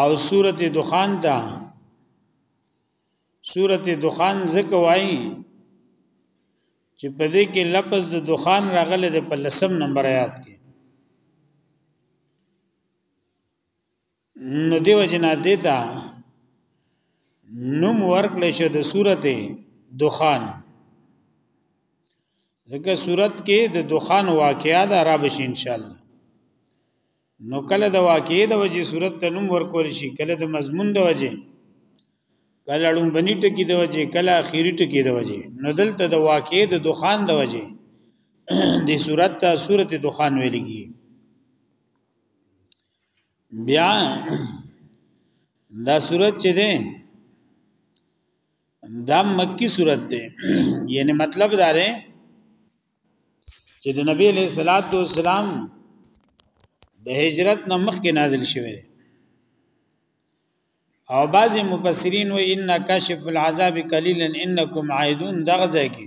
او سورت دخان ته سورت دخان ذکر وای چې په دې کې لفظ د دخان راغله د په لسم نمبر آیات کې نو دیو جنا دیتا نوم ورکړل شو د سورته دخان دغه صورت کې د دخان واقعیا د عرب شي ان شاء الله نو کله د واقعې د وجې صورت ته نوم ورکول شي کله د مضمون د وجې کله لومبني ټکی د وجې کله اخیری ټکی د وجې نو دلته د واقعې د دخان د وجې د صورت ته صورت دخان ویل کی بیا دا صورت چې ده دا مکی صورت ده یعنی مطلب دا ده چې د نبی علیہ الصلوۃ والسلام د هجرت نه مخکې نازل شوه او بعض مفسرین و ان کشف العذاب قليلا انکم عائدون دغه ځای کې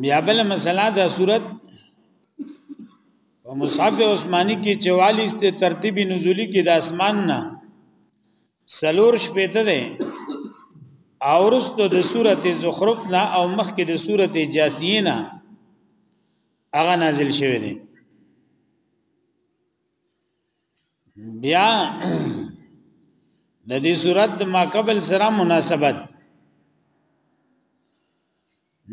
بیا بل مسله دا صورت په مصحف عثماني کې 44 ته ترتیبی نزولی کې د اسمان نه سلور شپته ده اورستو د سورته زخرف نه او مخکې د سورته جاسیه نه هغه نازل شوی دی بیا د دې صورت ما قبل سره مناسبت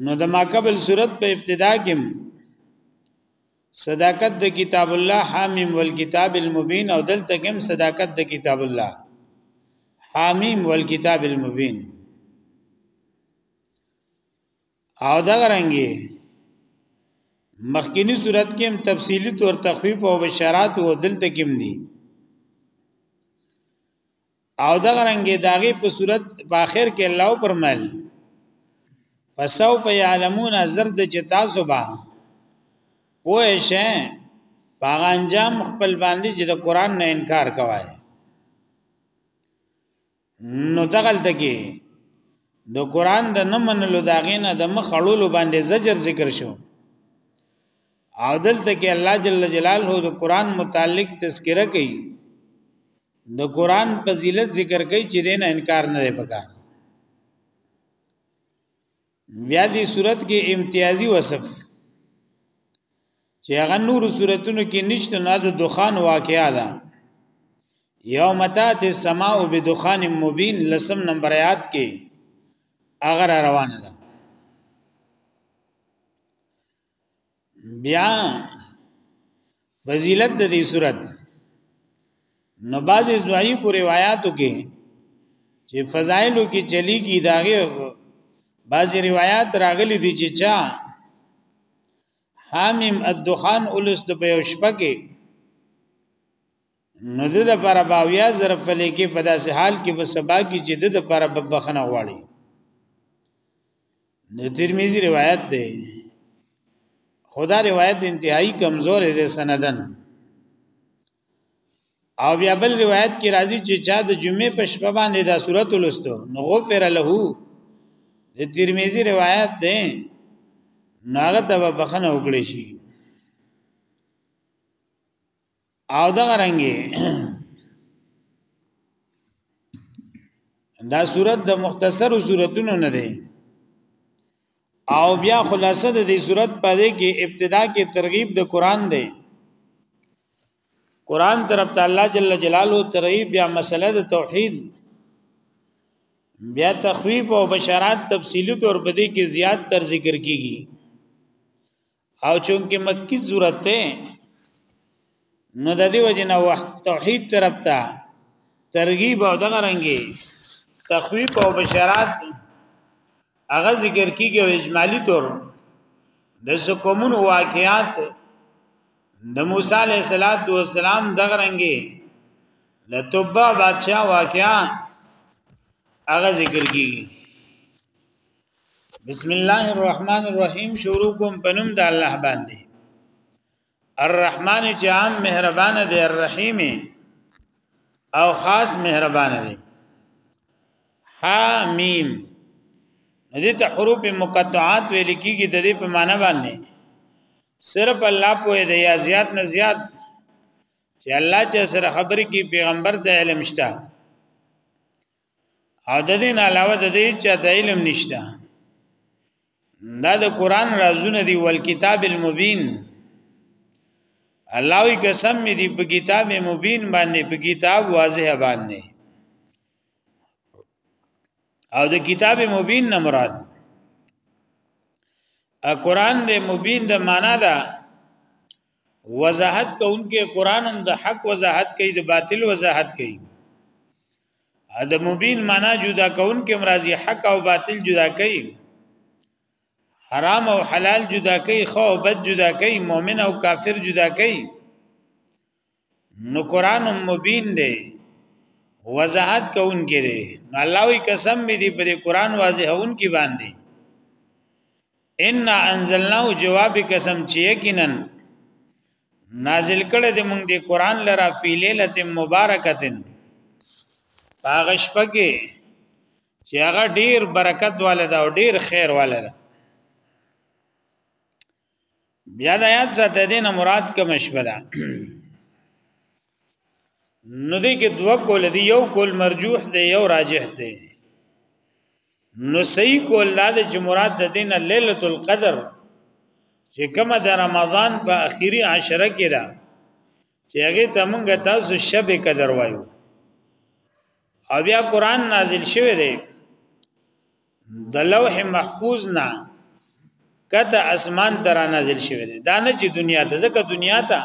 نو د ماقبل صورت په ابتدا کې صداقت د کتاب الله حامیم والکتاب المبین او دلته کې صداقت د کتاب الله حامیم والکتاب المبین او دا غرانګي مخکینی صورت کې هم تفصیلی طور تخفیف او بشارات او دلته کې هم دي او دغه رنګه داغي په صورت په اخر کې الله پرمل فسوف يعلمون زرد چې تاسو به پوه شئ باغ انجام خپل باندې چې د قران نه انکار کوي نو دغل تکي د قران د نه منلو داغینه د مخ اړولو باندې زجر ذکر شو عادل ته کې الله جل جلاله د قران متعلق تذکرہ کوي د قران فضیلت ذکر کوي چې دین انکار نه دی پکار بیا دې صورت کې امتیازي وصف چې هغه نور صورتونو کې نشته نه د دخان واقعا ده یوم تات السماء بدخان مبین لسم نمبر آیات کې اگر روانه ده بیا فضیلت د دې صورت نو بعضی ضعیف روایتو کې چې فضایلو کې چلی کی داغه بعضی روایت راغلي دي چې چا حامیم الدخان اولست په یو شپه کې نو د لپاره با بیا ضرب فعلی کې په داسې حال کې به سبا کې چې د لپاره بخنه غواړي نو ترمذی روایت ده خدا روایت انتهایی کمزور ده سندن او بیا بل روایت کې راځي چې چا د جمعې په شپه باندې دا صورت ولستو نو غفر له د ترمذی روایت ده ناغه ته بخنه وکړي شي او دغه رنګي دا صورت د مختصر صورتونو نه دی او بیا خلاصه د دې صورت په دې کې ابتدا کې ترغیب د قران دی قران طرف ته الله جل جلاله ترغیب بیا مسله د توحید بیا تخویف او بشارات تفصیلی طور په دې کې زیات تر ذکر کیږي او چونکه مکی صورت ته نو د دې وجنه وحد توحید طرف ته ترغیب او دغه رنګي تخویب او بشارات هغه ذکر کیږي او اجمالی طور د سکومون واقعات د موسی علیه السلام دغه رنګي د توبه بادشاہ واقعا هغه ذکر کیږي بسم الله الرحمن الرحیم شروع کوم پنوم د الله باندې الرحمن چې عام مهربان دی الرحیم او خاص مهربان دی حامیم دې ته حروف مقطعات ویل کیږي د دې په معنی باندې صرف الله په دې یا زیات نه زیات چې الله چې سره خبرې کی پیغمبر د علم شته او د دې نه علاوه د دې چې د علم نشته دا د قران رازونه دی ول کتاب المبین الله وی قسم می دی په کتاب مبین باندې په کتاب واضح باندې او د کتاب مبین نه مراد ا قران د مبین د معنا ده وضاحت کوونکې قران هم د حق وضاحت کوي د باطل وضاحت کوي د مبین معنا جدا کوونکې مرضی حق او باطل جدا کوي حرام او حلال جدا کوي خو او بد جدا کوي مؤمن او کافر جدا کوي نو قران مبین دی وضاحت کوونکې دی الله وی قسم می دی پر قران واضحون کی باندې ان انزلناه جواب قسم چې یقینا نازل کړه د مونږ د قران لرا فی ليله مبارکتن هغه شپه کې چې هغه ډیر برکت والا دا او ډیر خیر والا ده بیا د آیات ساته دین مراد کوم شپه ده نو دې کې دوه کول دی یو کول مرجوح دی یو راجح دی نو صحیح کول دا چې مراد د دینه ليله القدر چې کومه د رمضان په اخیری عشره کې ده چې هغه ته موږ تاسو شب قدر وایو او بیا قران نازل شوی دی د لوح محفوظ نه کته اسمان تر نازل شوی دی دا نه چې دنیا ته ځکه دنیا ته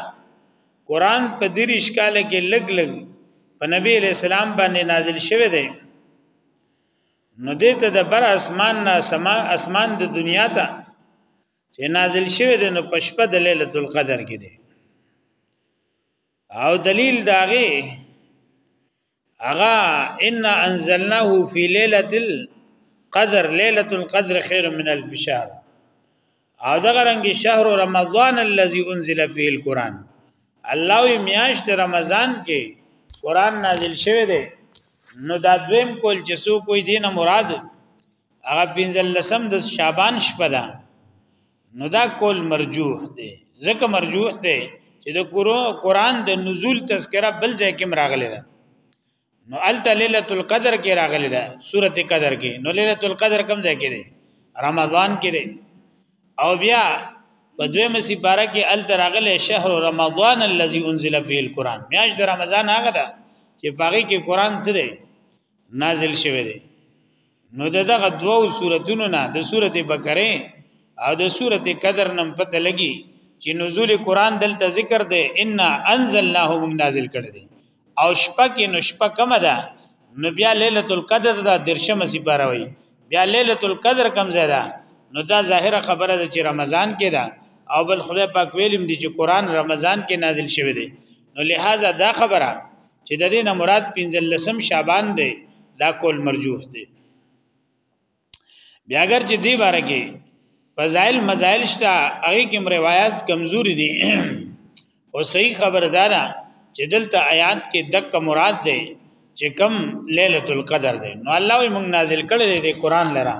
قران په دریش کال کې لګ لګ په نبی اسلام باندې نازل شوی دی نو دې ته د بر اسمان نه سما اسمان د دنیا ته چې نازل شوی دی نو پشپه د ليله القدر کې دی او دلیل داغه اغا ان انزلناه فی ليله القدر ليله القدر خير من الف شهر او دغه رنګ شهر رمضان الذي انزل فيه القران الله وی میاشت رمضان کې قران نازل شوه دی نو دا دویم کول چې سو کوئی دینه مراد هغه پنځلسم د شعبان شپه ده نو دا کول مرجوح دی ځکه مرجوح دی چې د قرآن د نزول تذکره بل ځای کې راغلی ده نو الته ليله القدر کې راغلی ده سورته قدر کې نو ليله القدر کوم ځای کې ده رمضان کې ده او بیا په دوی مسی پارا کې الته راغلی شهر رمضان الذي انزل فيه القرآن میاش د رمضان هغه ده چې باغی کې قرآن سره نازل شوی دی نو دغه دوو سوراتونو نه د سورته بقره او د سورته قدر نم پته لګي چې نزول قران دلته ذکر دی ان انزلناه موږ نازل کړی دی او شپه کې نو شپه کم ده نو بیا ليله القدر دا درشم سی باروي بیا ليله القدر کم زیاده نو دا ظاهره خبره ده چې رمضان کې ده او بل خدای پاک ویلم دي چې قران رمضان کې نازل شوی دی نو لہذا دا خبره چې د دې نه مراد 15 شعبان دی دا کول مرجوح دی بیا اگر چې دی باره کې فضائل مزائل شته هغه کوم روایت کمزوري دي او صحیح خبردارا چې دلته آیات کې دک مراد دی چې کم ليله القدر دی نو الله یې موږ نازل کړی دی قران لرا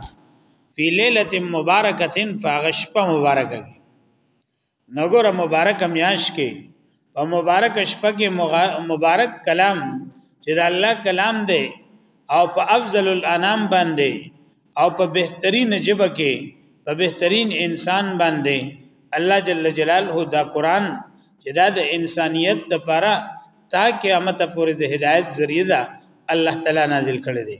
فی ليله مبارکه فغشپ مبارکه نګوره مبارک میاش کې په مبارک شپه کې مبارک کلام چې د الله کلام دی او په افضل الانام باندې او په بهترین جبه کې په بهترین انسان باندې الله جل جلاله دا قران چې دا د انسانیت لپاره تا قیامت پورې د هدایت ذریعہ ده الله تعالی نازل کړی دی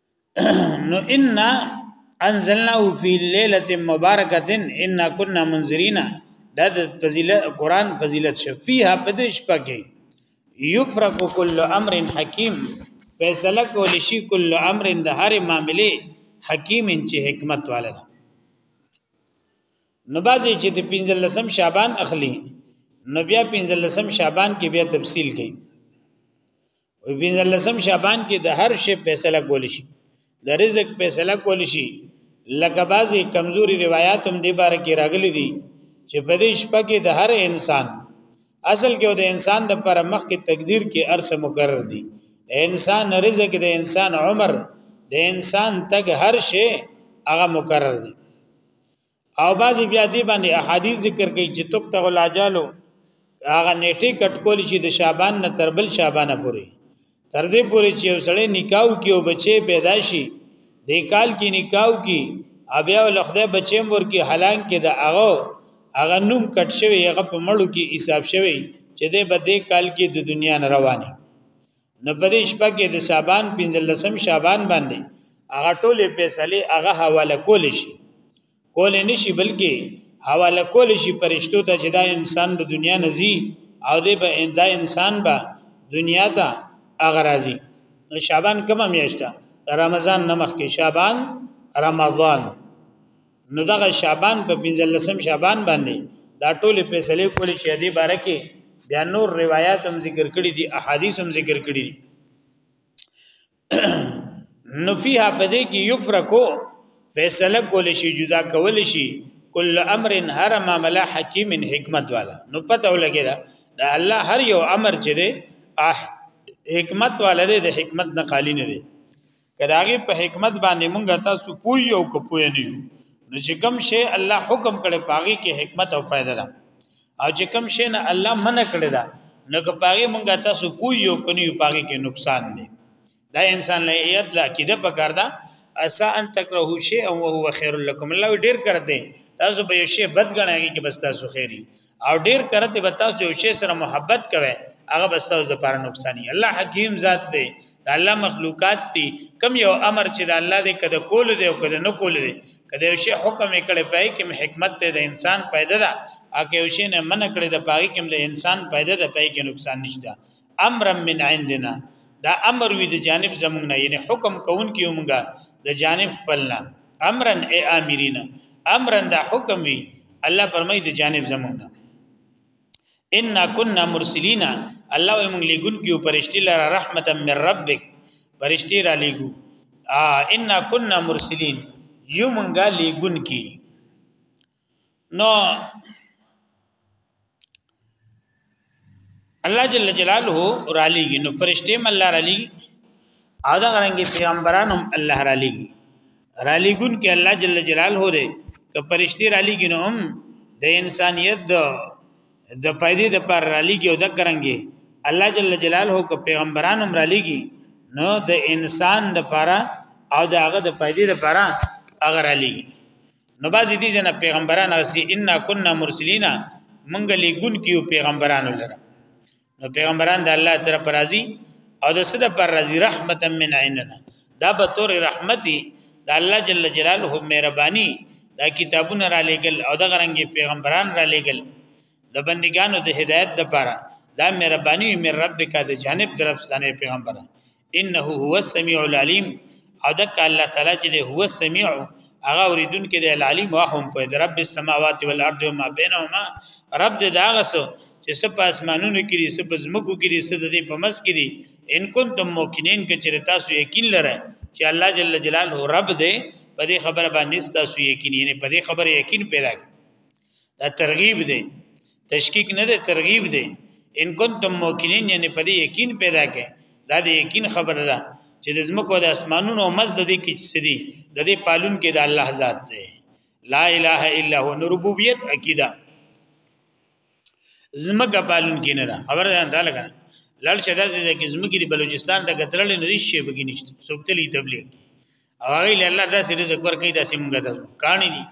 نو ان انزلنا فی ليله مبارکه ان كنا منذرین دا د فضیلت قران فضیلت شفیها پدش پکې یفرق کل امر حکیم فیصله کول شي کل امر د هر معاملې حکیم چې حکمت والا نو بازي چې د 15 شعبان اخلي نو بیا 15 شعبان کې بیا تفصیل کوي وي پنځه لسم شعبان کې د هر شی فیصله کول شي د رزق فیصله کول شي لکه بعضی کمزوري روایت هم دی بار کې راغلي دي چې په دې شپه کې د هر انسان اصل کې د انسان د پر مخ کې تقدیر کې ارسه مقرر دي انسان رزق د انسان عمر د انسان تګ هر شی هغه مقرر دي او بعضی بیا دی باندې احادیث ذکر کوي چې تک ته لاجالو هغه نیټه کټکول شي د شعبان نه تر بل شعبان پورې تر دې پورې چې یو سړی نکاو کې او بچي پیدا شي د کال کې نکاو کې بیا ول خدای بچي مور کې حالان کې د هغه هغه نوم کټ شوی هغه په مړو کې حساب شوی چې د بده کال کې د دنیا نه رواني نو په دې شپه کې د شعبان 15 شعبان باندې هغه ټولې فیصله هغه حواله کول شي کول نشي بلکې حواله کول شي پرشتو ته چې دا انسان به دنیا نزي او دې به دا انسان به دنیا ته هغه راځي نو شعبان کومه میاشت رمضان نمخ کې شعبان رمضان نو دغه شعبان په 15 شعبان باندې دا ټول فیصله کولی چې دې باره کې بیا نور روایت هم ذکر کړي دي احادیث هم ذکر کړي دي نو فيها پدې کې یفرقو فیصله کول شي جدا کول شي کل امر هر معاملہ حکیم حکمت والا نو پته ولګی دا دا الله هر یو امر چې دی حکمت والا دی د حکمت نه خالی نه دی کداغي په حکمت باندې مونږ تاسو پوي او کپوي نه یو نو چې کوم شی الله حکم کړي پاغي کې حکمت او فائدہ ده او چې کوم شی نه الله منع کړي ده نو که پاغي مونږ تاسو پوي او کني پاغي کې نقصان دی دا انسان له ایت لا کیده پکار ده اسا ان تکرهو شی او هو خیر لكم الله ډیر کرته تاسو به شی بد غناږي کې بس تاسو خیری او ډیر کرته به تاسو یو شی سره محبت کوي هغه بس تاسو لپاره نقصان دی الله حکیم ذات دی د الله مخلوقات دي کم یو امر چې د الله دې کده کول دي او کده نه کول دي کده یو شی حکم کړي پای کې حکمت ته د انسان پیدا ده اګه یو شی نه من کړي د پای کې د انسان پیدا ده پای کې نقصان نشته امر من عندنا دا امر وی د جانب زمونږ نه یعنی حکم کون کیو مونږه د جانب خپلنا امرن ای امرینا امرن دا حکم وی الله فرمای د جانب زمونږ نه ان كنا مرسلین الله موږ لګون کیو پرشتي لره رحمت من ربک پرشتي را لګو ان كنا مرسلین یو موږ لګون کی نو الله جل جلاله را لګي نو فرشتي مل را لګي او دا غرنګي پیغمبران هم الله را لګي را لګون کې الله جل جلاله دی که پرشتي را لګي نو هم د انسانيت د د فائدې د پر را لګي او د کرنګي الله جل جلاله که پیغمبران هم را لګي نو د انسان د پاره او د هغه د فائدې د پاره هغه را لګي نو بعضی دي جنا پیغمبران اسی ان كنا مرسلینا منګ لګون کیو پیغمبرانو لره نو پیغمبران د الله طرف راضي او د صد پر راضي رحمتا من عندنا دا به تور رحمتي د الله جل جلاله مهرباني دا کتابونه را لېګل او د غرنګي پیغمبران را لېګل د بندګانو د هدایت لپاره دا مهرباني مې رب کا د جانب طرف ستنه پیغمبره انه هو السميع العليم او دک الله تعالی چې هو السميع هغه اوریدون کې د العلیم واهم په د رب السماوات والارض وما بينهما رب د داغسو چې سپ اسمانونو کې دي سپ زمکو کې دي سد دې په مس کې دي ان کنتم موقنین کې چې تاسو یقین لره چې الله جل جلاله رب دې په دې خبره باندې تاسو یقین یې په دې خبره یقین پیدا کړئ دا ترغیب دی تشکیک نه دی ترغیب دی ان کنتم موقنین یعنی په دې یقین پیدا کړي دا د یقین خبره ده چې د زمکو د اسمانونو مزد دي کې سدي د دې پالون کې د الله ذات دی لا اله الا هو ربوبیت عقیده زمکه پالون کې نه ده خبره ده تعالی کنه لړ شدا زې کې زمکه دی بلوچستان ته کترل نه دي شي بګی نشته سوکتلی تبلیغ او هغه له الله داسې رزق ورکړي داسې موږ ته کانی دي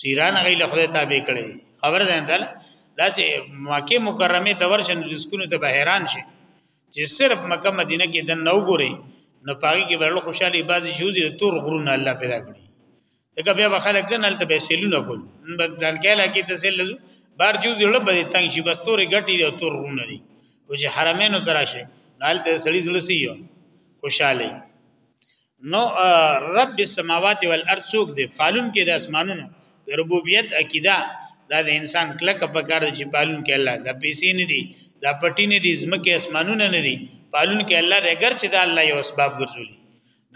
سیران هغه له خدای تابع کړي خبره ده تعالی داسې مکه مکرمه ته ورشن رزقونه ته به حیران شي چې صرف مکه مدینه کې د نو ګوري نو پاګي کې ورل خوشحالي بازي شوزي تور غرونه الله پیدا کړی دغه بیا به خلک دنه تل به سیلونه کول بدل کله کې تسل لزو بار جو زړه به تنگ شي بس تورې غټي او تور رونه دي او چې حرمینو تراشه نال ته سړی زړه سی یو خوشاله نو رب السماوات والارض څوک دی فالون کې د اسمانونو ربوبیت عقیده دا د انسان کلک په کار چې پالون کې الله دا پیسې نه دي دا پټی نه دي زمکه اسمانونه نه دي پالون کې الله د اگر چې دا الله یو اسباب ګرځولي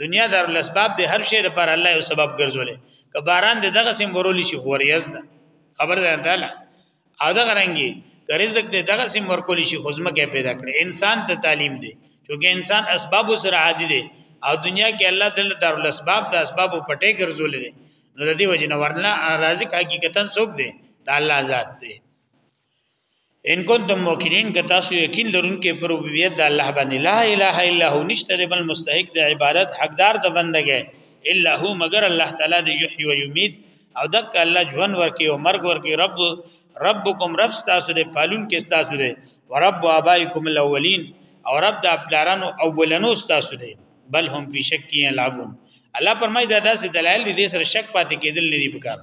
دنیا دار الاسباب د هر شی لپاره الله یو سبب ګرځولې که باران د دغه سیم ورولې شي غوریز ده خبر ده تعالی او دغه رنګي رزق د دغه سیم ورکول شي خزمه کې پیدا کړي انسان ته تعلیم دی چې انسان اسباب سره عادي دی او دنیا کې الله تعالی دار الاسباب د اسباب په ټې ګرځولې نو د دې وجنه ورنه رازق حقیقتا څوک دی د الله ذات دی ان کنتم موقنین که تاسو یقین لرونکي پر ربوبیت د الله باندې لا اله الا هو نشته د بل مستحق د عبادت حقدار د بندګي الا هو مگر الله تعالی د یحیی و یمیت او دک الله ژوند ورکی او مرګ ورکی رب ربکم رب تاسو د پالون کې تاسو دی ورب ابائکم الاولین او رب د خپلارانو اولنو تاسو دی بل هم فی شک یلعبون الله پرمای دا داسې دلایل دي د سره شک پاتې کېدل نه دي پکار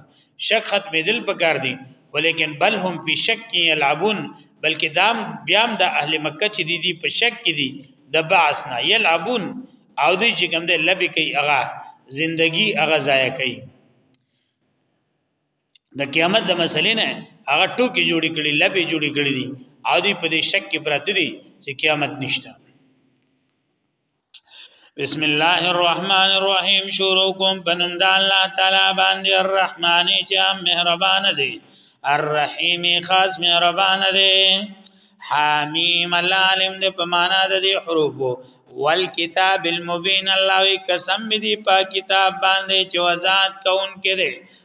شک ختمېدل پکار دي ولیکن بل هم فی شک یلعبون بلکې دام بیام د دا اهل مکه چې دي دي په شک کې دي د بعث نه یلعبون او دوی چې کوم دې لبی کوي هغه زندگی هغه ضایع کوي د قیامت د مسلې نه هغه ټوکی جوړی کړي لبی جوړی کړي دي او دوی په دې شک کې پراته دي چې قیامت نشته بسم الله الرحمن الرحیم شروع کوم بنم د الله تعالی باندې الرحمن چې مهربان دی الرحیم خاص مهربان دی حامیم الله علم د په معنا د دې حروف والکتاب المبین الله قسم دې په کتاب باندې چې وزاد کون کې دې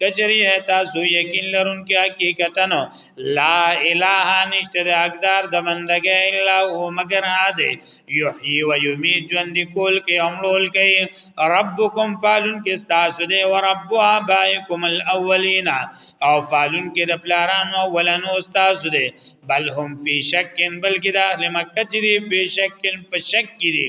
کچری تاسو یقین لرون کې حقیقتا لا اله نشته د حقدار د بندګۍ الا هو مگر هاده یحیی و یمیت ژوند کول کې امرول کې ربکم فالون کې تاسو دې و رب ابائکم الاولین او فالون کې د پلارانو اولنو تاسو دې بل هم فی شکن بلکې د اهل مکه چې دې فی شکن فشک کې دې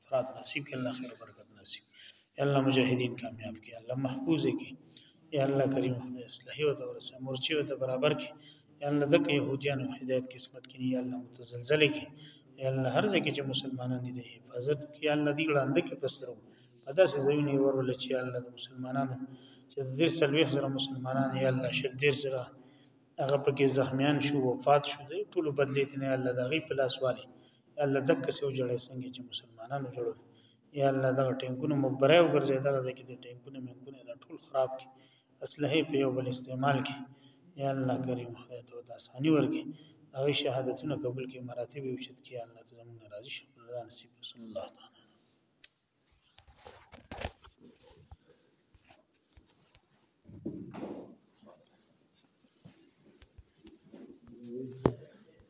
افراد نصیب کړي الله خیر برکت نصیب یا الله مجاهدین کامیاب کړي الله محفوظ کړي یا الله کریم خدای اصلاحي او تورسه مرچي او برابر کړي یا الله دک يهوديان هدایت قسمت کړي یا الله متزلزل کړي یا الله هر ځای کې چې مسلمانان دي حفاظت کړي یا الله دې وړاند کې پسترو په داسې ځایونه ورول چې الله د مسلمانانو چې د سلوي سره مسلمانان یا الله شدیر سره هغه پکې زخمیان شو وفات شو دې ټول بدلیت نه الله دغه پلاس والی یا الله دک سو جوړه څنګه چې مسلمانانو جوړو یا الله دا ټینکونه مبره وګرځي دا ځکه چې ټینکونه منکونه دا ټول خراب کی اسلحه په یو بل استعمال کی یا الله کریم خدای ته د اسانی ورګي هغه شهادتونه قبول کی مراتب اوچت کی الله ته زموږ راضي شي الله نصیب صلی الله تعالی